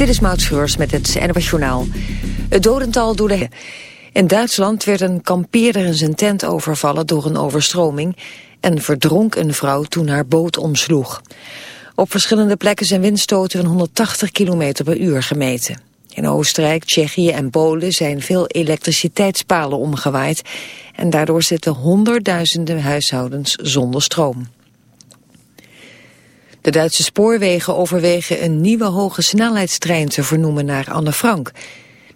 Dit is Maud met het NWS Journaal. Het dodental door. In Duitsland werd een kampeerder in zijn tent overvallen door een overstroming... en verdronk een vrouw toen haar boot omsloeg. Op verschillende plekken zijn windstoten van 180 km per uur gemeten. In Oostenrijk, Tsjechië en Polen zijn veel elektriciteitspalen omgewaaid... en daardoor zitten honderdduizenden huishoudens zonder stroom. De Duitse spoorwegen overwegen een nieuwe hoge snelheidstrein te vernoemen naar Anne Frank.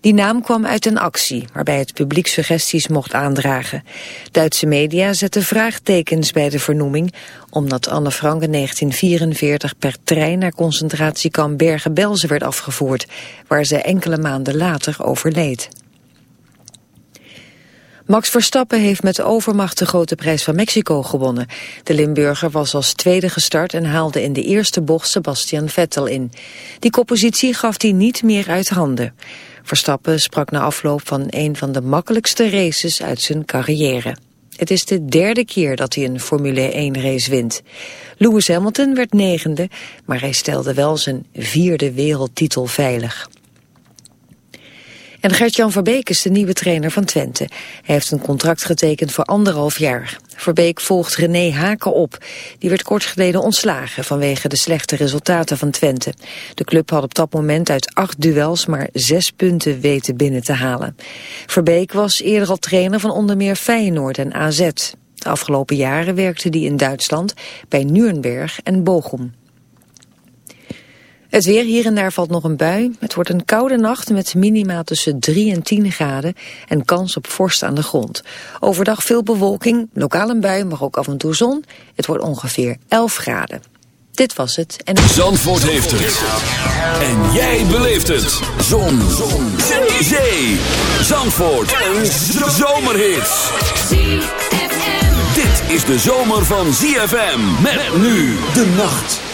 Die naam kwam uit een actie waarbij het publiek suggesties mocht aandragen. Duitse media zetten vraagtekens bij de vernoeming... omdat Anne Frank in 1944 per trein naar concentratiekamp Bergen-Belsen werd afgevoerd... waar ze enkele maanden later overleed. Max Verstappen heeft met overmacht de grote prijs van Mexico gewonnen. De Limburger was als tweede gestart en haalde in de eerste bocht Sebastian Vettel in. Die koppositie gaf hij niet meer uit handen. Verstappen sprak na afloop van een van de makkelijkste races uit zijn carrière. Het is de derde keer dat hij een Formule 1-race wint. Lewis Hamilton werd negende, maar hij stelde wel zijn vierde wereldtitel veilig. En Gert-Jan Verbeek is de nieuwe trainer van Twente. Hij heeft een contract getekend voor anderhalf jaar. Verbeek volgt René Haken op. Die werd kort geleden ontslagen vanwege de slechte resultaten van Twente. De club had op dat moment uit acht duels maar zes punten weten binnen te halen. Verbeek was eerder al trainer van onder meer Feyenoord en AZ. De afgelopen jaren werkte hij in Duitsland bij Nuremberg en Bochum. Het weer hier en daar valt nog een bui. Het wordt een koude nacht met minima tussen 3 en 10 graden en kans op vorst aan de grond. Overdag veel bewolking, lokaal een bui, maar ook af en toe zon. Het wordt ongeveer 11 graden. Dit was het. En... Zandvoort heeft het. En jij beleeft het. Zon. zon. Zee. Zandvoort. Een zomerhit. Dit is de zomer van ZFM. Met nu de nacht.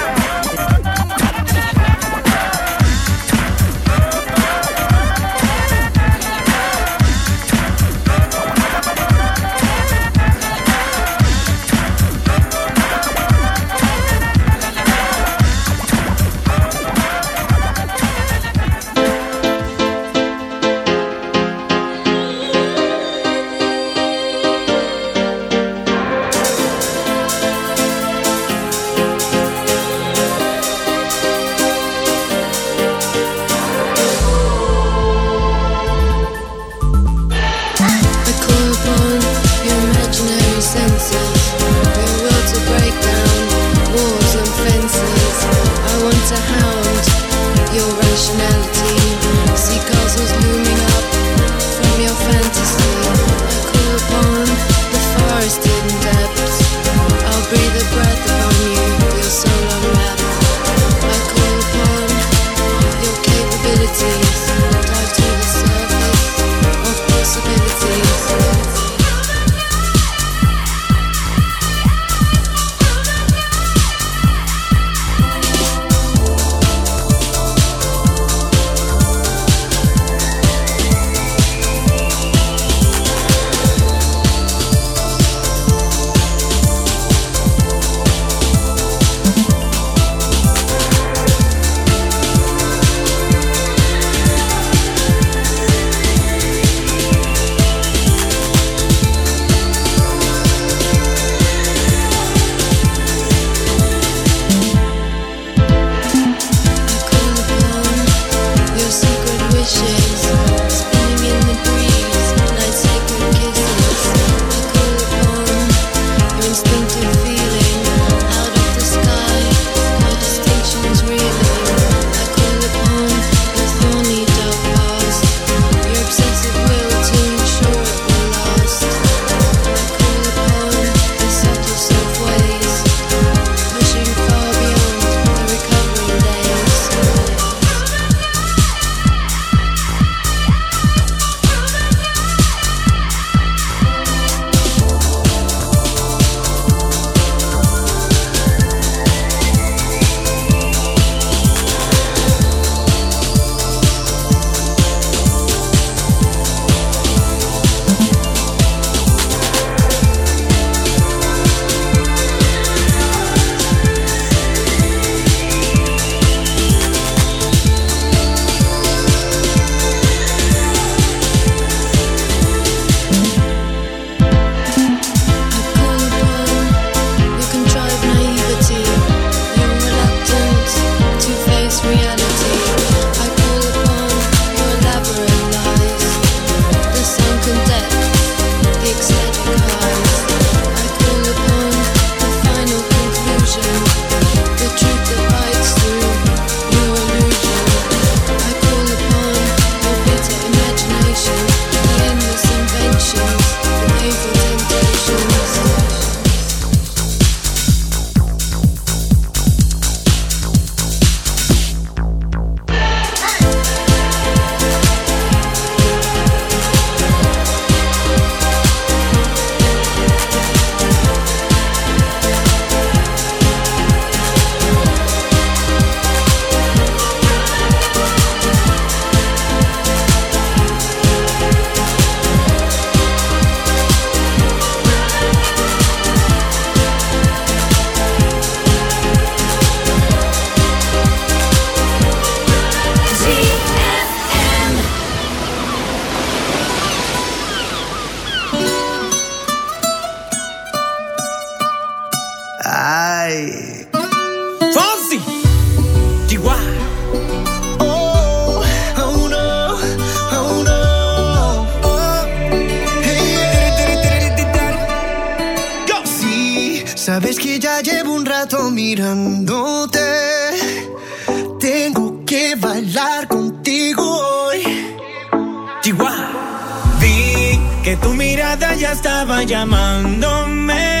like Fonzie, Oh, oh no, oh no. Oh. Hey. Go. Sí, sabes que ya llevo un rato mirándote. Tengo que bailar contigo hoy. Chihuahua. Vi que tu mirada ya estaba llamándome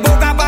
de boca pra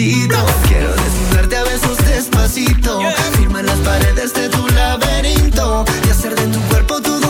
Quiero desnudarte a besos despacito. Firma las paredes de tu laberinto y hacer de tu cuerpo todo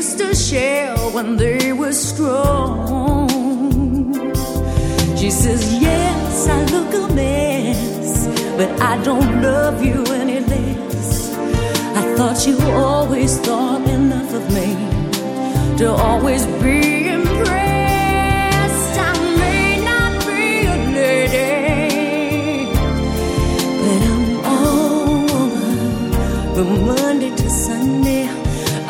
shell when they were strong. She says, Yes, I look a mess, but I don't love you any less. I thought you always thought enough of me to always be impressed. I may not be a lady, but I'm all woman.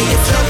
Dedicate yourself